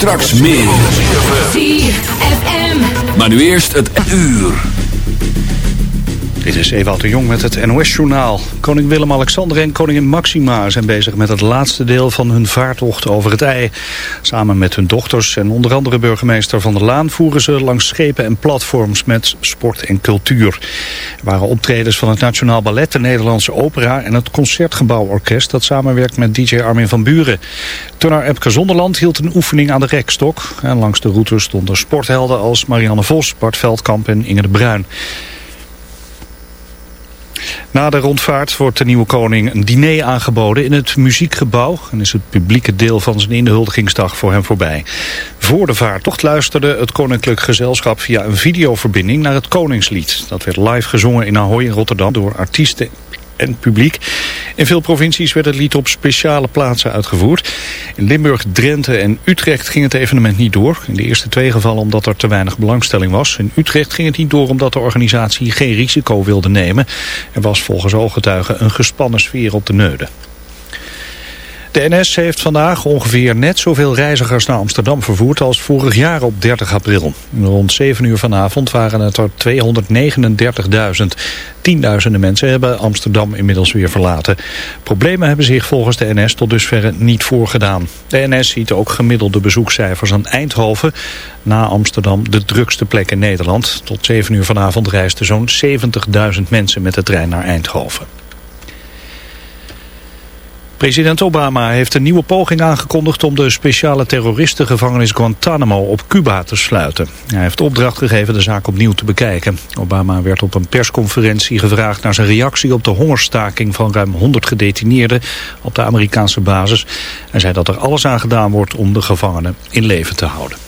Straks meer. 4FM. Maar nu eerst het uur. Dit is Ewout de Jong met het NOS-journaal. Koning Willem-Alexander en koningin Maxima zijn bezig met het laatste deel van hun vaartocht over het IJ. Samen met hun dochters en onder andere burgemeester Van der Laan voeren ze langs schepen en platforms met sport en cultuur. Er waren optredens van het Nationaal Ballet, de Nederlandse Opera en het Concertgebouworkest dat samenwerkt met DJ Armin van Buren. Turner Epke Zonderland hield een oefening aan de rekstok. En langs de route stonden sporthelden als Marianne Vos, Bart Veldkamp en Inge de Bruin. Na de rondvaart wordt de nieuwe koning een diner aangeboden in het muziekgebouw en is het publieke deel van zijn inhuldigingsdag voor hem voorbij. Voor de vaartocht luisterde het koninklijk gezelschap via een videoverbinding naar het koningslied. Dat werd live gezongen in Ahoy in Rotterdam door artiesten en publiek. In veel provincies werd het lied op speciale plaatsen uitgevoerd. In Limburg, Drenthe en Utrecht ging het evenement niet door. In de eerste twee gevallen omdat er te weinig belangstelling was. In Utrecht ging het niet door omdat de organisatie geen risico wilde nemen. Er was volgens ooggetuigen een gespannen sfeer op de neuden. De NS heeft vandaag ongeveer net zoveel reizigers naar Amsterdam vervoerd als vorig jaar op 30 april. Rond 7 uur vanavond waren het er 239.000. Tienduizenden mensen hebben Amsterdam inmiddels weer verlaten. Problemen hebben zich volgens de NS tot dusverre niet voorgedaan. De NS ziet ook gemiddelde bezoekcijfers aan Eindhoven. Na Amsterdam de drukste plek in Nederland. Tot 7 uur vanavond reisden zo'n 70.000 mensen met de trein naar Eindhoven. President Obama heeft een nieuwe poging aangekondigd om de speciale terroristengevangenis Guantanamo op Cuba te sluiten. Hij heeft opdracht gegeven de zaak opnieuw te bekijken. Obama werd op een persconferentie gevraagd naar zijn reactie op de hongerstaking van ruim 100 gedetineerden op de Amerikaanse basis. Hij zei dat er alles aan gedaan wordt om de gevangenen in leven te houden.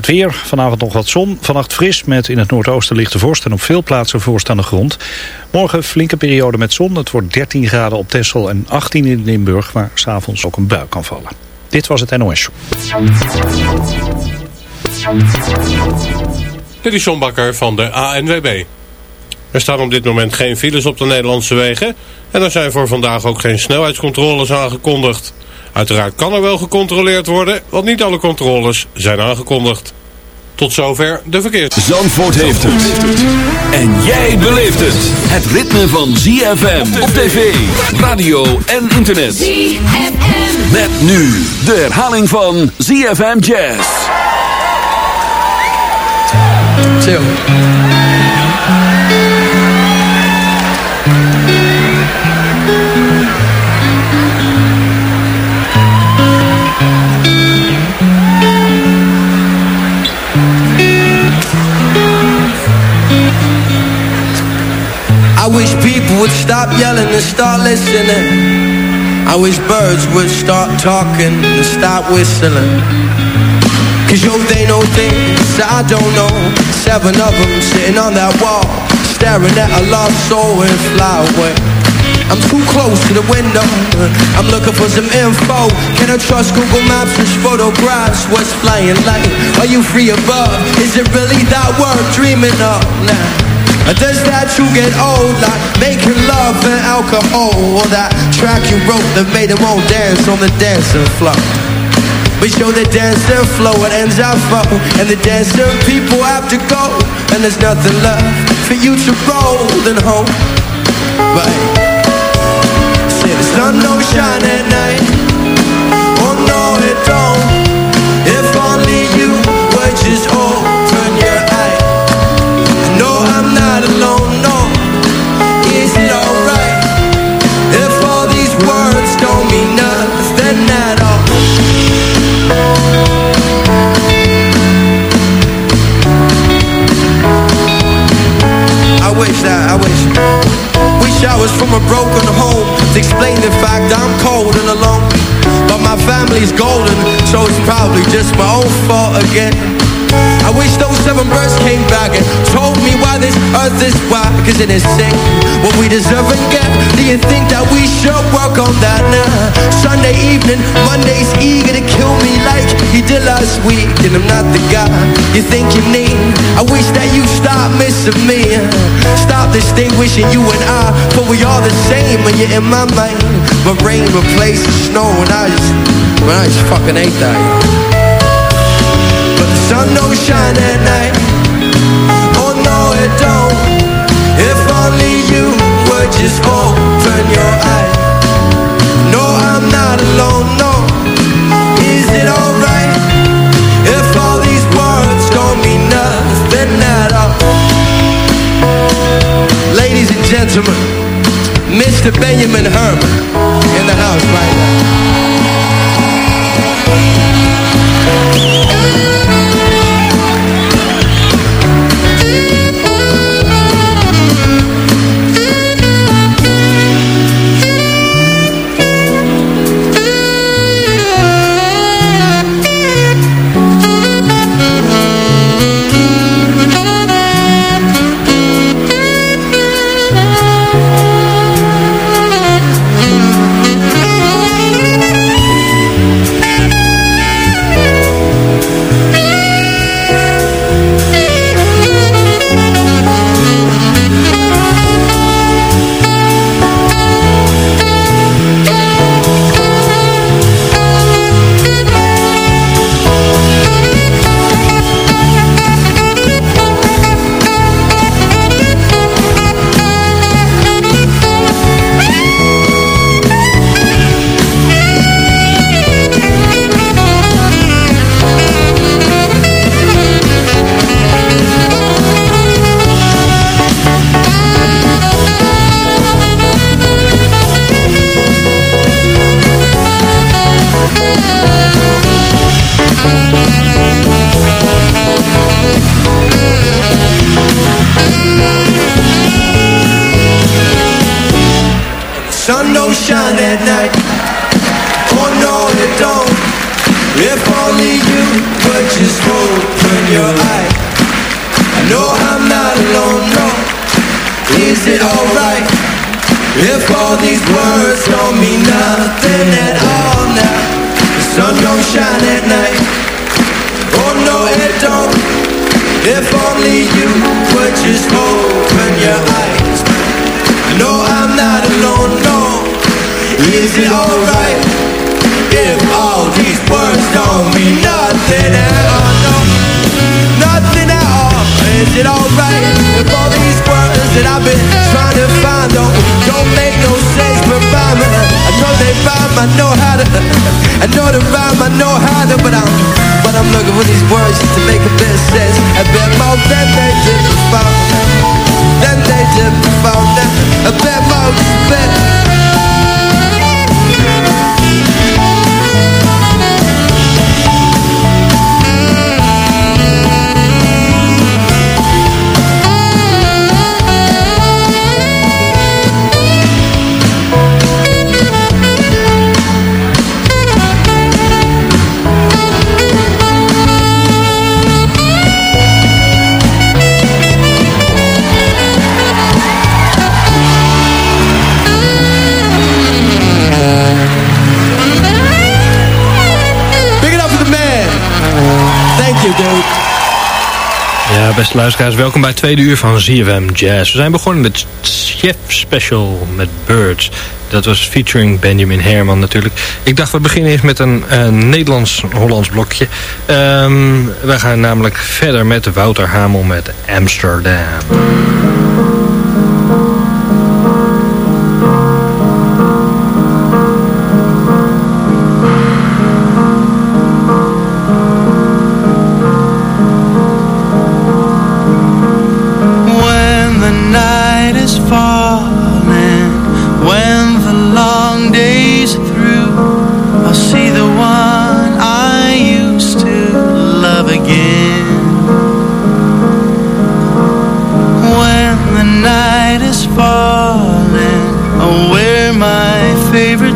Het weer, vanavond nog wat zon, vannacht fris met in het noordoosten lichte vorst en op veel plaatsen vorst aan de grond. Morgen flinke periode met zon, het wordt 13 graden op Texel en 18 in Limburg, waar s'avonds ook een bui kan vallen. Dit was het NOS. Dit is John Bakker van de ANWB. Er staan op dit moment geen files op de Nederlandse wegen en er zijn voor vandaag ook geen snelheidscontroles aangekondigd. Uiteraard kan er wel gecontroleerd worden, want niet alle controles zijn aangekondigd. Tot zover de verkeers. Zandvoort heeft het. En jij beleeft het. Het ritme van ZFM op tv, radio en internet. ZFM. Met nu de herhaling van ZFM Jazz. Chill. I wish people would stop yelling and start listening. I wish birds would start talking and stop whistling. Cause yo, they know things I don't know. Seven of them sitting on that wall, staring at a lost soul and fly away. I'm too close to the window. I'm looking for some info. Can I trust Google Maps which photographs what's flying like? Are you free above? Uh, is it really that worth dreaming of now? Does that you get old like making love and alcohol Or that track you wrote that made them all dance on the dancing floor? But show the dancing flow, it ends out flow And the dancing people have to go And there's nothing left for you to roll then home Right. Say the sun don't shine at night. Oh no it don't. If only you would just open I wish Wish I was from a broken home To explain the fact I'm cold and alone. But my family's golden So it's probably just my own fault again I wish those seven birds came back and told me why this earth is why Cause it is sick. What we deserve and get Do you think that we should work on that? Now? Sunday evening, Monday's eager to kill me like he did last week And I'm not the guy you think you need. I wish that you stop missing me. Stop distinguishing you and I For we are the same when you're in my mind. But rain replaces snow and I just, man, I just fucking hate that sun don't shine at night. Oh no it don't. If only you would just open your eyes. No I'm not alone, no. Is it alright? If all these words mean nothing Ladies and gentlemen Mr. Benjamin Herman In the house right now. I know how to I know the rhyme, I know how to But I'm, but I'm looking for these words Just to make a bit sense. I bet my bed beste luisteraars. Welkom bij het tweede uur van ZFM Jazz. We zijn begonnen met Chef Special met Birds. Dat was featuring Benjamin Herman natuurlijk. Ik dacht we beginnen eens met een, eh, Nederlands-Hollands blokje. Ehm, um, we gaan namelijk verder met Wouter Hamel met Amsterdam.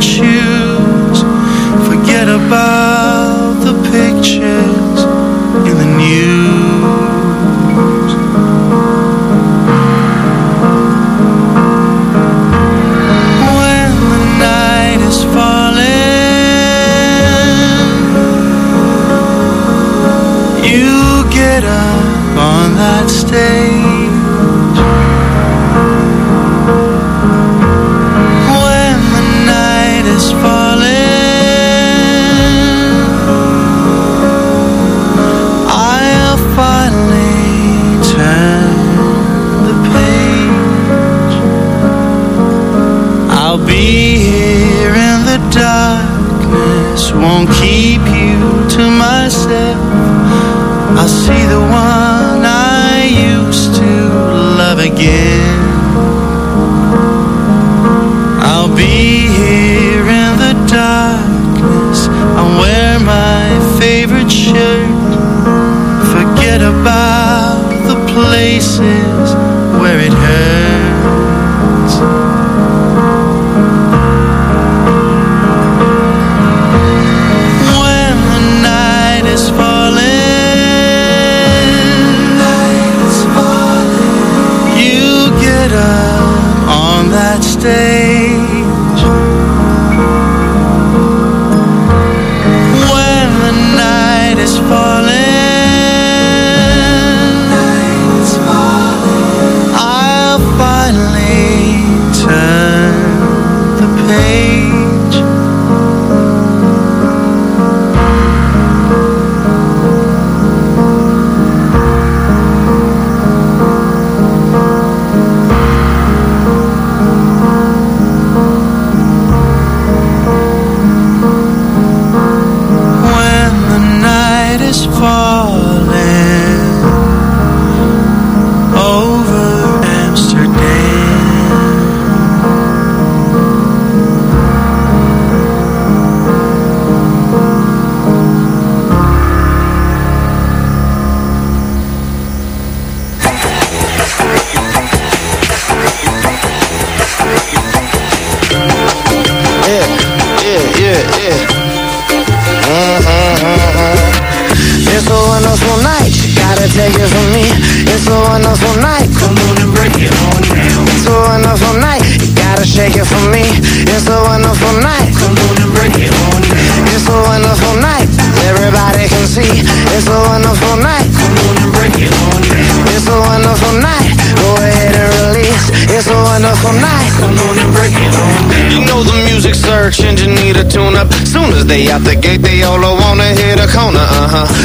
you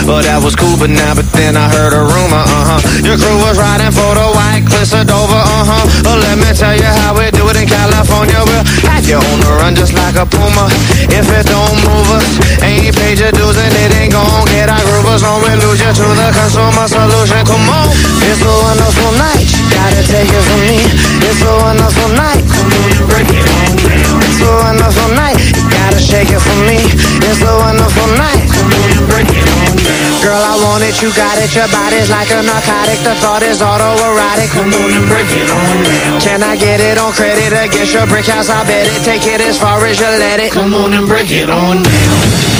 But that was cool, but now, but then I heard a rumor, uh huh. Your crew was riding for the white cliffs of Dover, uh huh. Well, let me tell you how we do it in California. We'll have you on the run just like a puma. If it don't move us, ain't paid your dues and it ain't gon' get our groovers on. We lose you to the consumer solution. Come on, it's a wonderful night. Gotta take it from me. It's a wonderful night. Come on and break it on down. It's a wonderful night. You gotta shake it for me. It's a wonderful night. Come on and break it. Girl, I want it, you got it. Your body's like a narcotic. The thought is autoerotic. Come on and break it on down. Can I get it on credit against your brick house? I bet it. Take it as far as you let it. Come on and break it on down.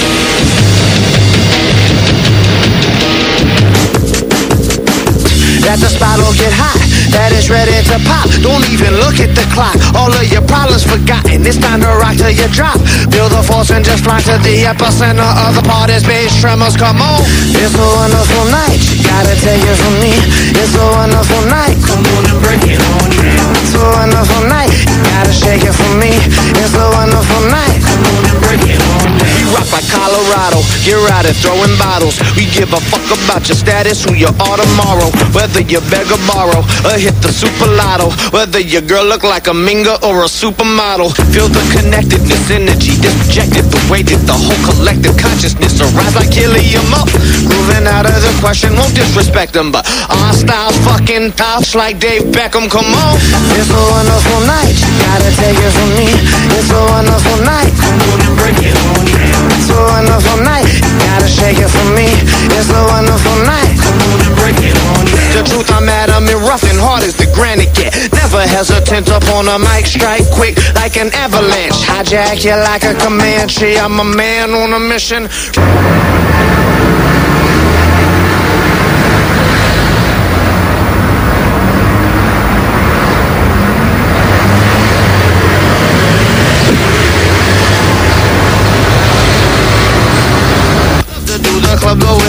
that the spot will get hot, that it's ready to pop. Don't even look at the clock, all of your problems forgotten. It's time to rock till you drop. Feel the force and just fly to the epicenter of the party's bass tremors. Come on, it's a wonderful night. You gotta take it from me. It's a wonderful night. Come on and break it on down. It's a wonderful night. You gotta shake it for me. It's a wonderful night. Come on and break it on down. Rock like Colorado. You're out and throwing bottles. We give a fuck about your status, who you are tomorrow. Whether you beg or borrow, or hit the super lotto. Whether your girl look like a minga or a supermodel. Feel the connectedness, energy disjected. The way that the whole collective consciousness arise like helium up. Grooving out of the question, won't disrespect them, but our style's fucking tough like Dave Beckham. Come on, it's a wonderful night. You gotta take it from me. It's a wonderful night. Come on and break it on down. It's a wonderful night. You gotta shake it for me. It's a wonderful night. Come on and break it on down. The truth, I'm at 'em and rough and hard as the granite get. Never hesitant up on a mic, strike quick like an avalanche. Hijack you like a Comanche. I'm a man on a mission.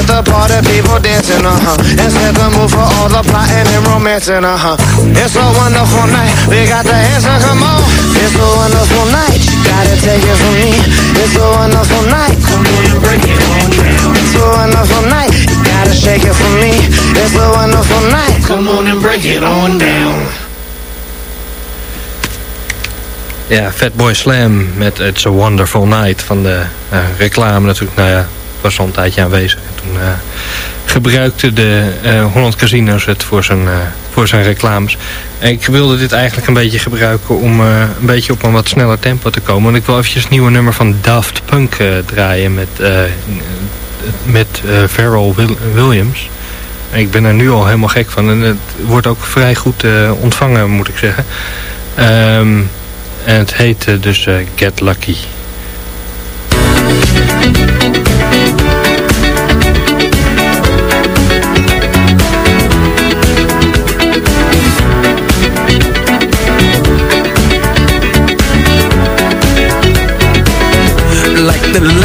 With the party people dancing, uh-huh. And set the mood for all the plotting and romancing, uh-huh. It's a wonderful night, we got the answer, come on. It's a wonderful night, you gotta take it from me. It's a wonderful night, come on and break it on down It's a wonderful night, you gotta shake it for me. It's a wonderful night, come on and break it on down. Ja, Fatboy Slam met It's a Wonderful Night van de eh, reclame natuurlijk. Nou ja, was al een tijdje aanwezig. En toen eh, gebruikte de eh, Holland Casinos het voor zijn, eh, voor zijn reclames. En ik wilde dit eigenlijk een beetje gebruiken om een beetje op een wat sneller tempo te komen. Want ik wil eventjes het nieuwe nummer van Daft Punk draaien met, met Pharrell Wil- Williams. Ik ben er nu al helemaal gek van. En het wordt ook vrij goed ontvangen, moet ik zeggen. Ehm, en het heet dus Get Lucky.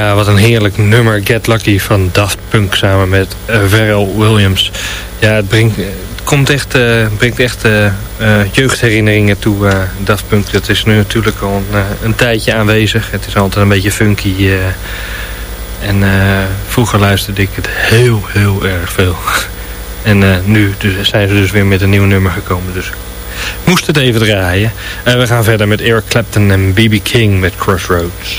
Ja, wat een heerlijk nummer. Get Lucky van Daft Punk samen met uh, Pharrell Williams. Ja, het, brengt, eh, het komt echt, eh, brengt echt jeugdherinneringen toe, Daft Punk. Dat is nu natuurlijk al een, een, tijdje aanwezig. Het is altijd een beetje funky. en vroeger luisterde ik het heel, heel erg veel. en nu dus, zijn ze dus weer met een nieuw nummer gekomen. Dus moest het even draaien. En we gaan verder met Eric Clapton en B.B. King met Crossroads.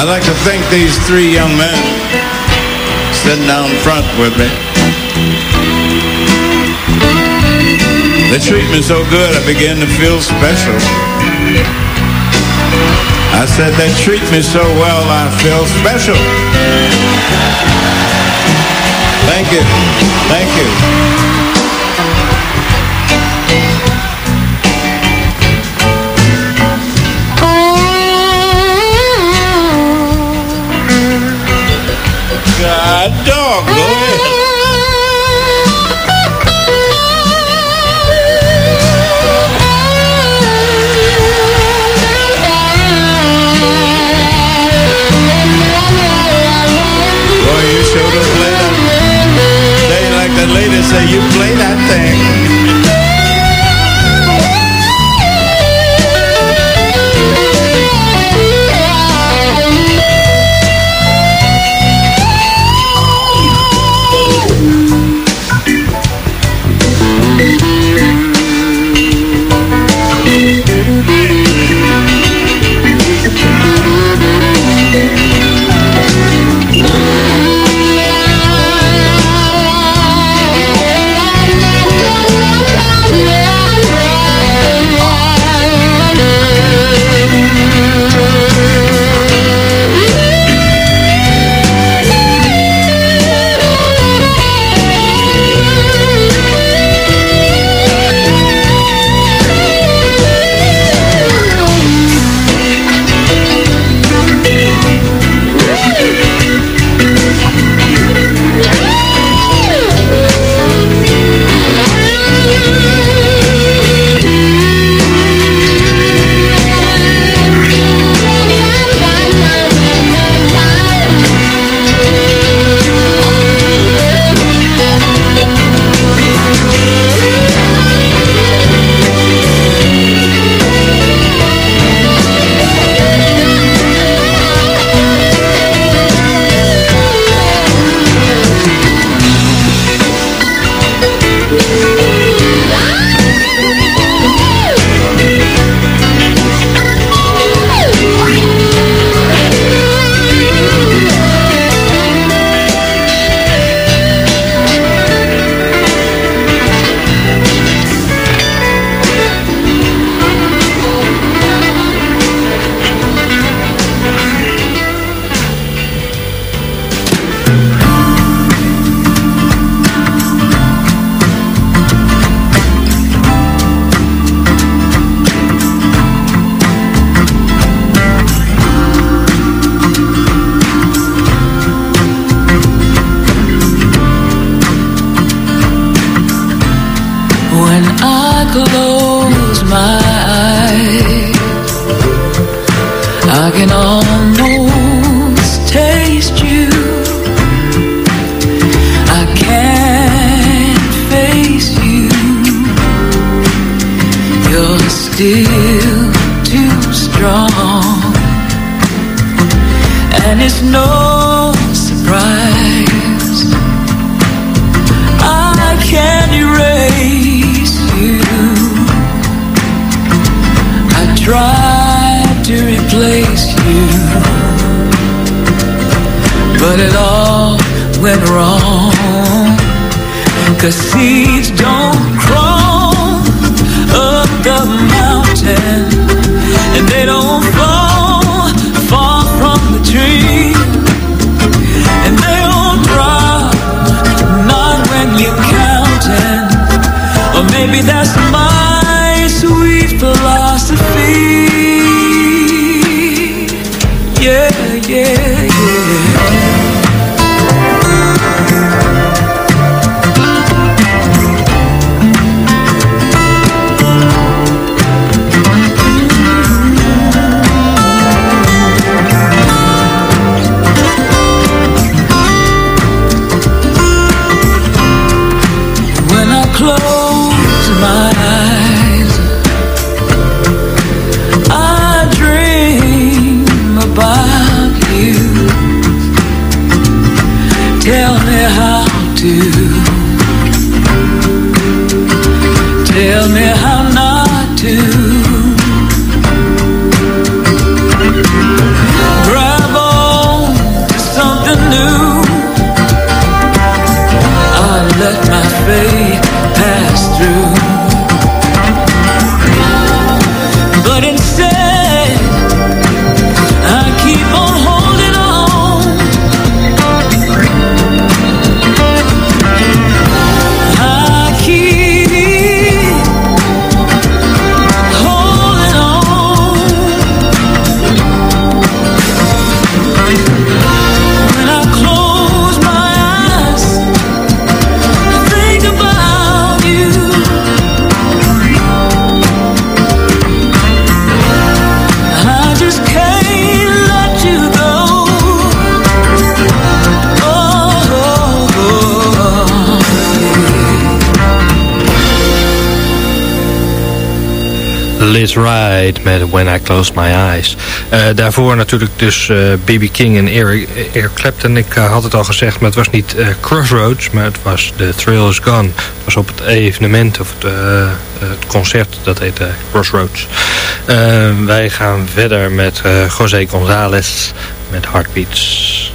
I'd like to thank these three young men sitting down front with me. They treat me so good, I begin to feel special. I said, they treat me so well, I feel special. Thank you. Thank you. God dog, go ahead. Replace you, but it all went wrong. Cause seeds don't crawl up the mountain, and they don't fall far from the tree, and they don't drop not when you're counting. Or maybe that's Liz Wright met When I Close My Eyes. Eh, daarvoor natuurlijk dus eh, B.B. King en Eric, eh, Eric Clapton. Ik had het al gezegd, maar het was niet Crossroads, maar het was The Thrill Is Gone. Het was op het evenement, of het, het concert, dat heette Crossroads. wij gaan verder met José González met Heartbeats.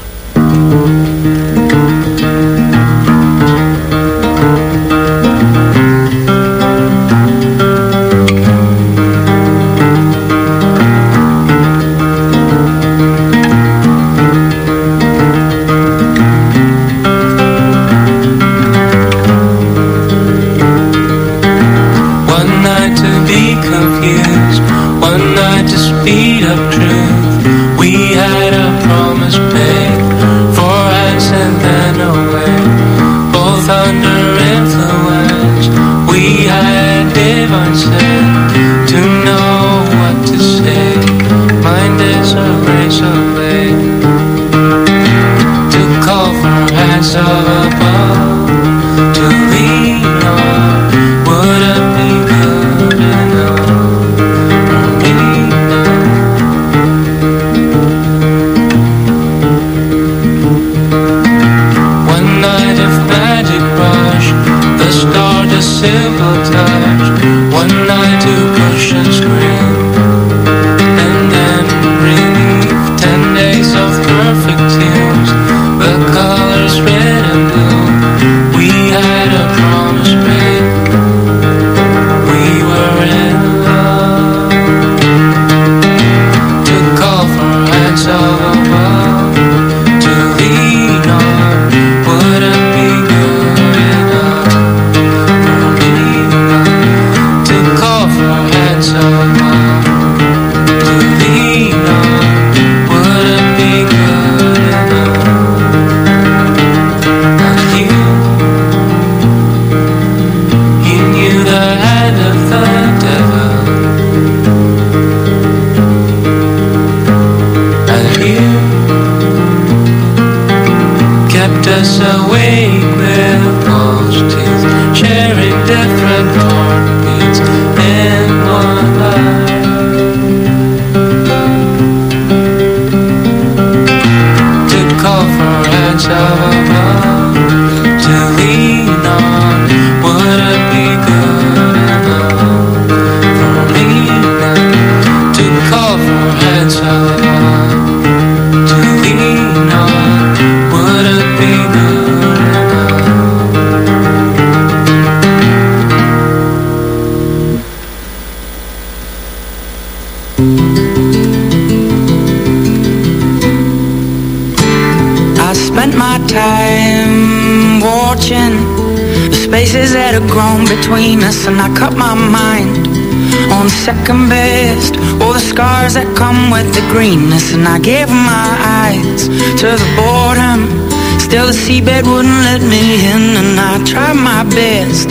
my best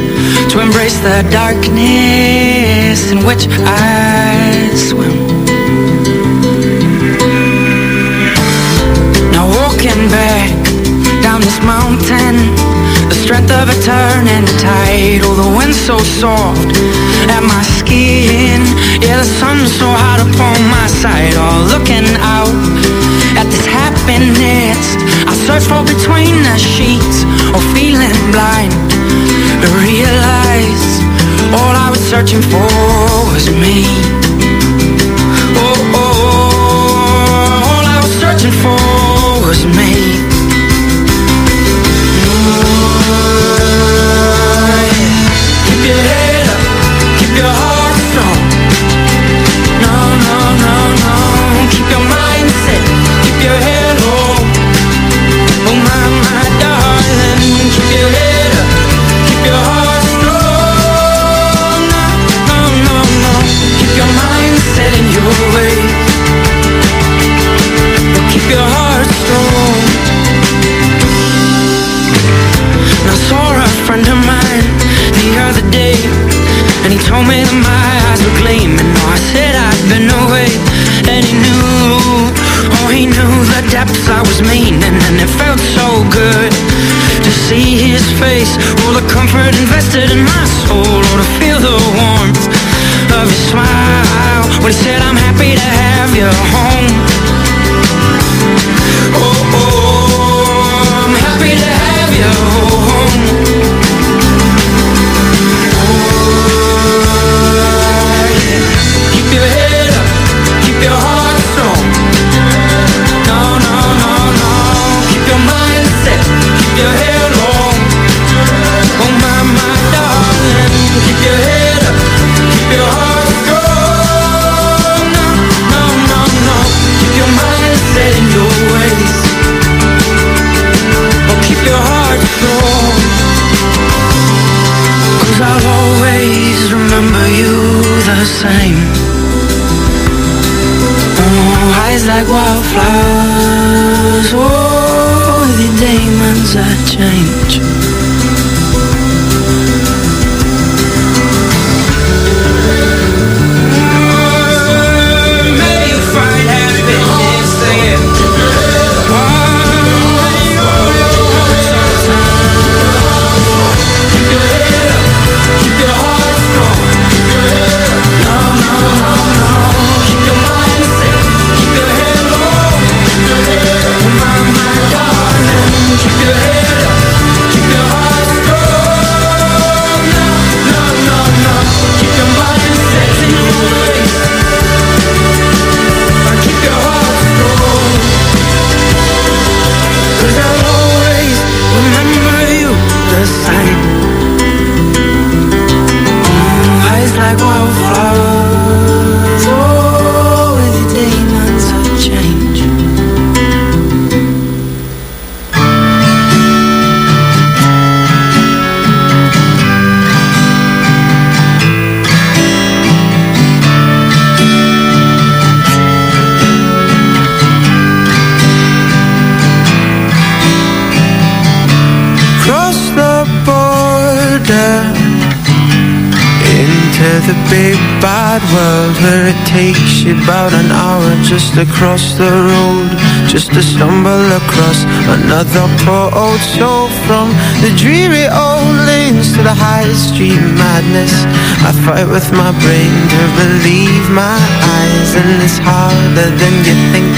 to embrace the darkness in which I swim. Now walking back down this mountain, the strength of a turning tide, oh the wind so soft at my skin, yeah the sun so hot upon my side, all oh, looking out at this happiness search for between the sheets or feeling blind to realize all I was searching for was me. Oh, oh, oh all I was searching for was me. Ooh. In. But keep your heart strong. I saw a friend of mine the other day, and he told me that my eyes were gleaming. Oh, I said I'd been away, and he knew, oh, he knew the depths I was meaning, and it felt so good to see his face, all the comfort invested in my soul, to feel the warmth of his smile when he said, I'm happy to have you home. Oh, oh, into the big bad world where it takes you about an hour just across the road, just to stumble across another poor old soul from the dreary old lanes to the high street madness. I fight with my brain to believe my eyes, and it's harder than you think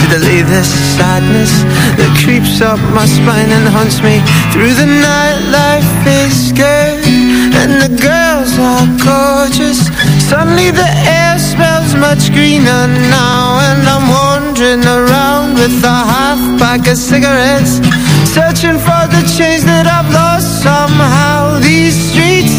to delay this sadness that creeps up my spine and haunts me through the night. Life is good and the girls are gorgeous. Suddenly the air smells much greener now, and I'm wandering around with a half pack of cigarettes, searching for the change that I've lost somehow. These streets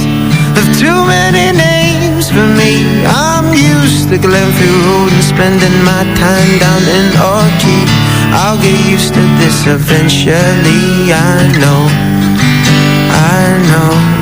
have too many names for me. I'm used to Glenfield Road and spending my time down in Orchard. I'll get used to this eventually. I know, I know.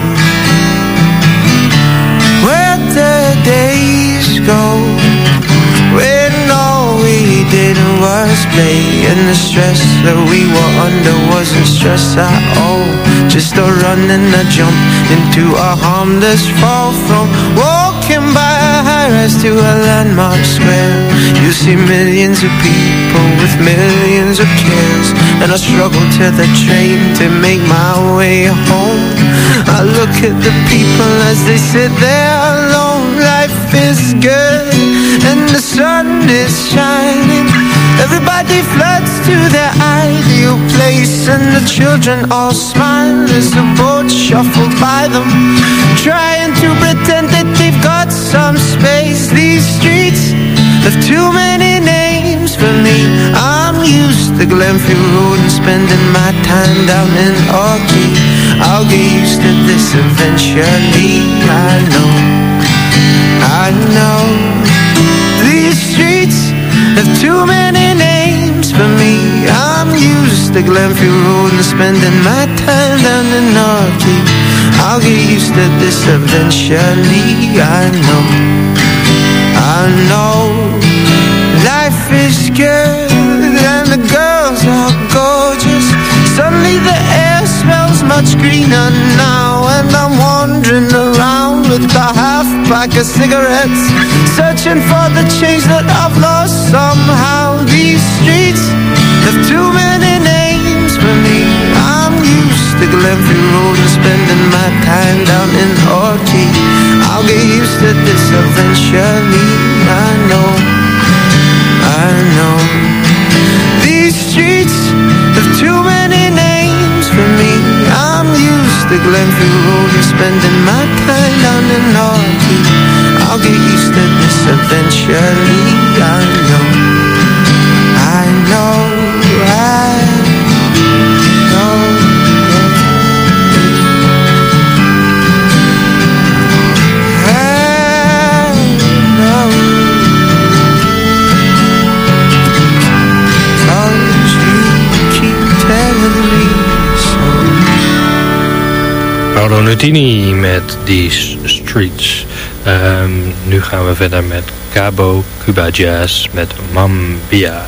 All we did was play, and the stress that we were under wasn't stress at all. Just a run and a jump into a harmless fall from walking by a high rise to a landmark square. You see millions of people with millions of cares, and I struggle to the train to make my way home. I look at the people as they sit there alone. Life is good, and the sun is shining. Everybody floods to their ideal place And the children all smile as the boat shuffled by them Trying to pretend that they've got some space. these streets have too many names for me I'm used to Glenfield Road and spending my time down in Orkney I'll get used to this eventually, I know I know These streets have too many names for me. I'm used to Glenfield Road and spending my time down in Orkney I'll get used to this eventually, I know. I know life is good and the girls are gorgeous. Suddenly the air smells much greener now And I'm wandering around with a half pack of cigarettes Searching for the change that I've lost. Somehow These streets have too many names for me. I'm used to Glenfield Road and spending my time down in Orkney I'll get used to this eventually, I know, I know. These to Glenfield Road and spending. My time down in Orkney I'll get used to this eventually, I know, Paolo Nutini met These Streets. Ehm, nu gaan we verder met Cabo Cuba Jazz met Mambia.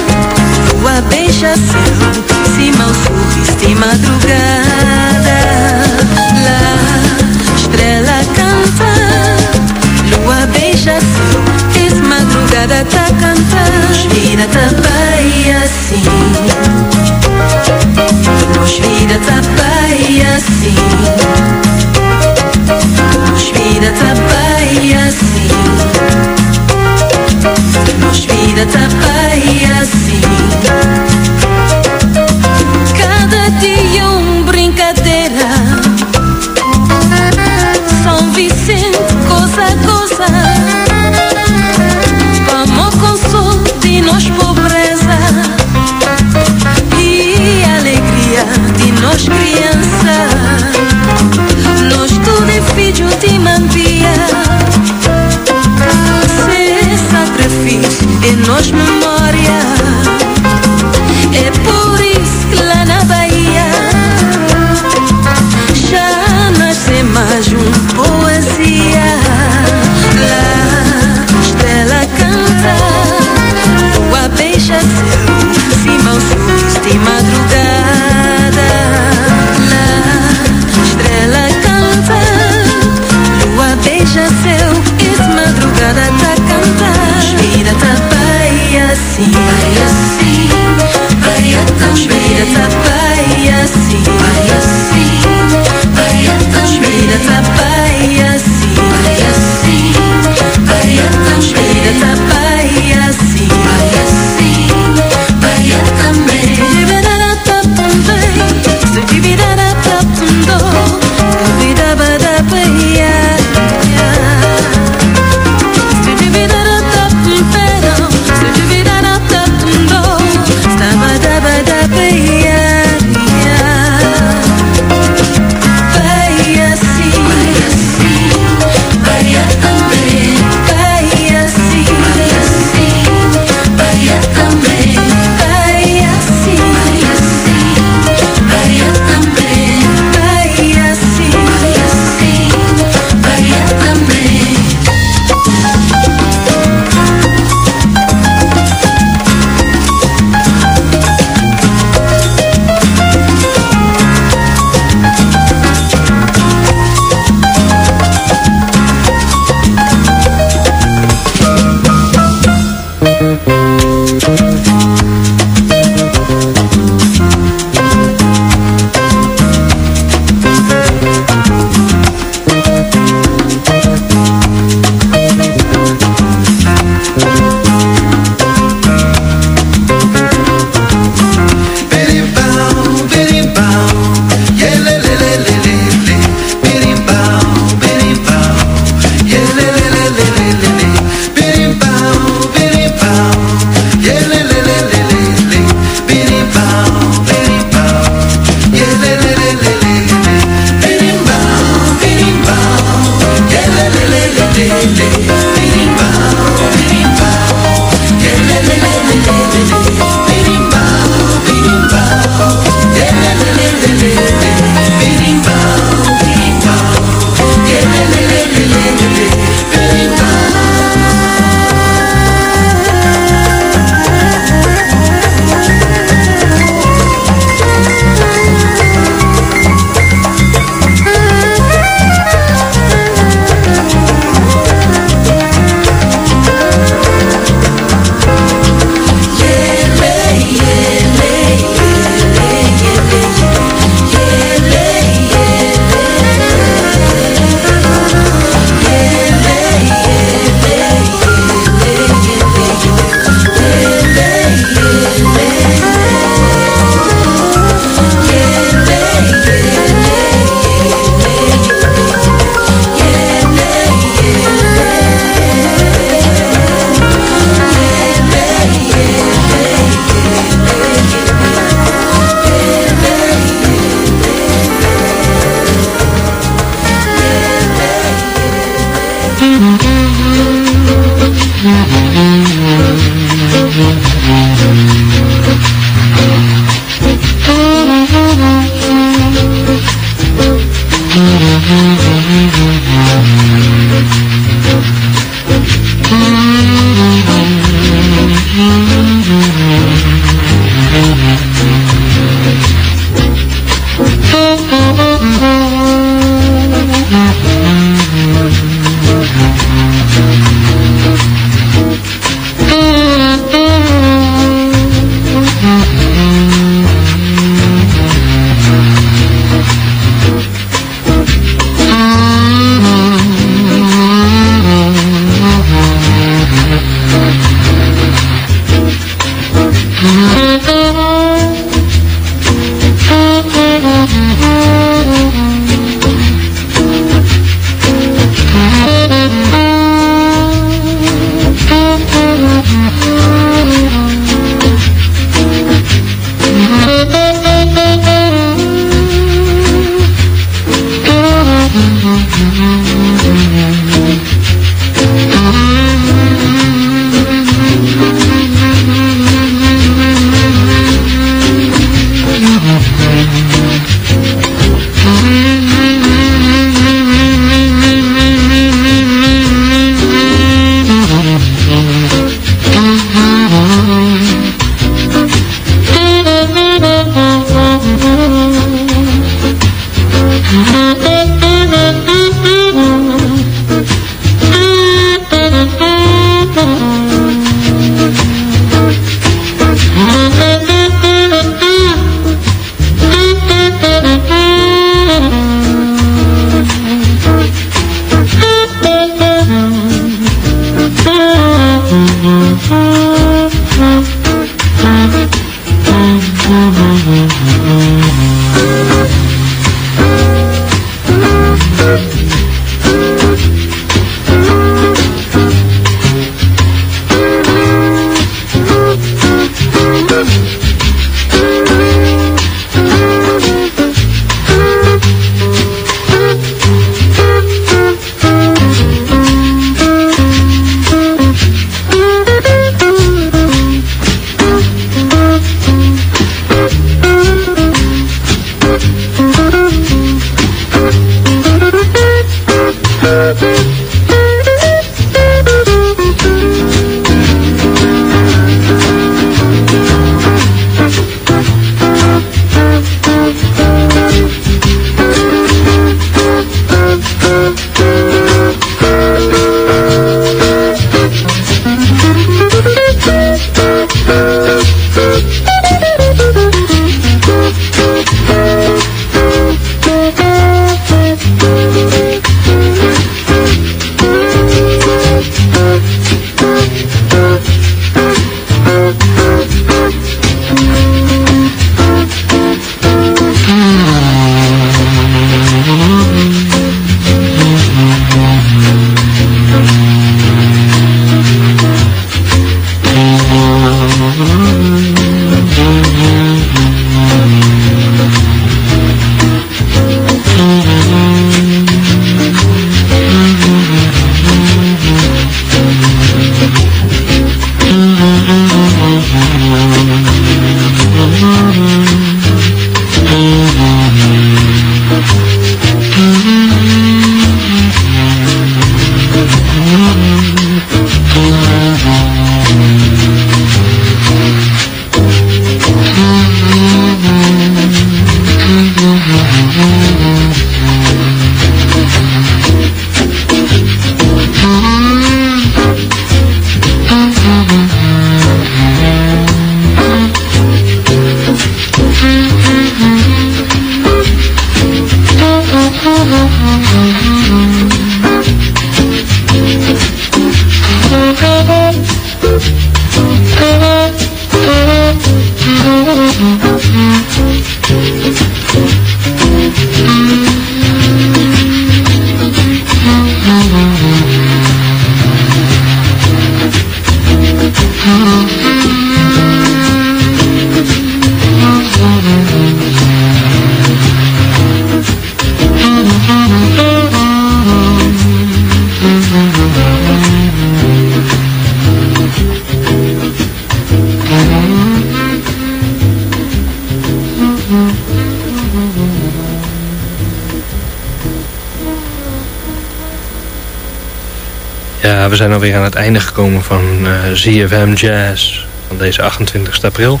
Zijn alweer aan het einde gekomen van uh, ZFM Jazz van deze 28 april.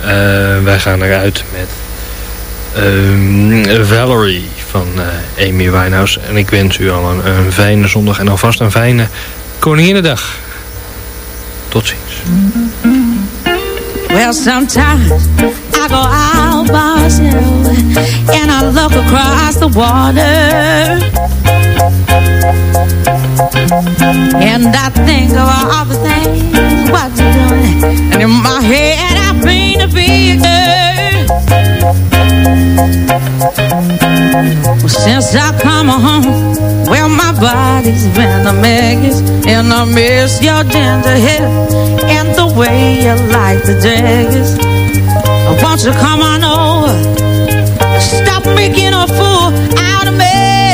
Uh, wij gaan eruit met uh, Valerie van uh, Amy Winehouse. En ik wens u al een, een fijne zondag en alvast een fijne Koninginnedag. Tot ziens. Well, sometimes I go out by and I look across the water. And I think of all the things what you're doing. And in my head I paint a picture. Well, since I come home, well, my body's been a mess. And I miss your ginger hair and the way you like the daggers. Won't you come on over? Stop making a fool out of me.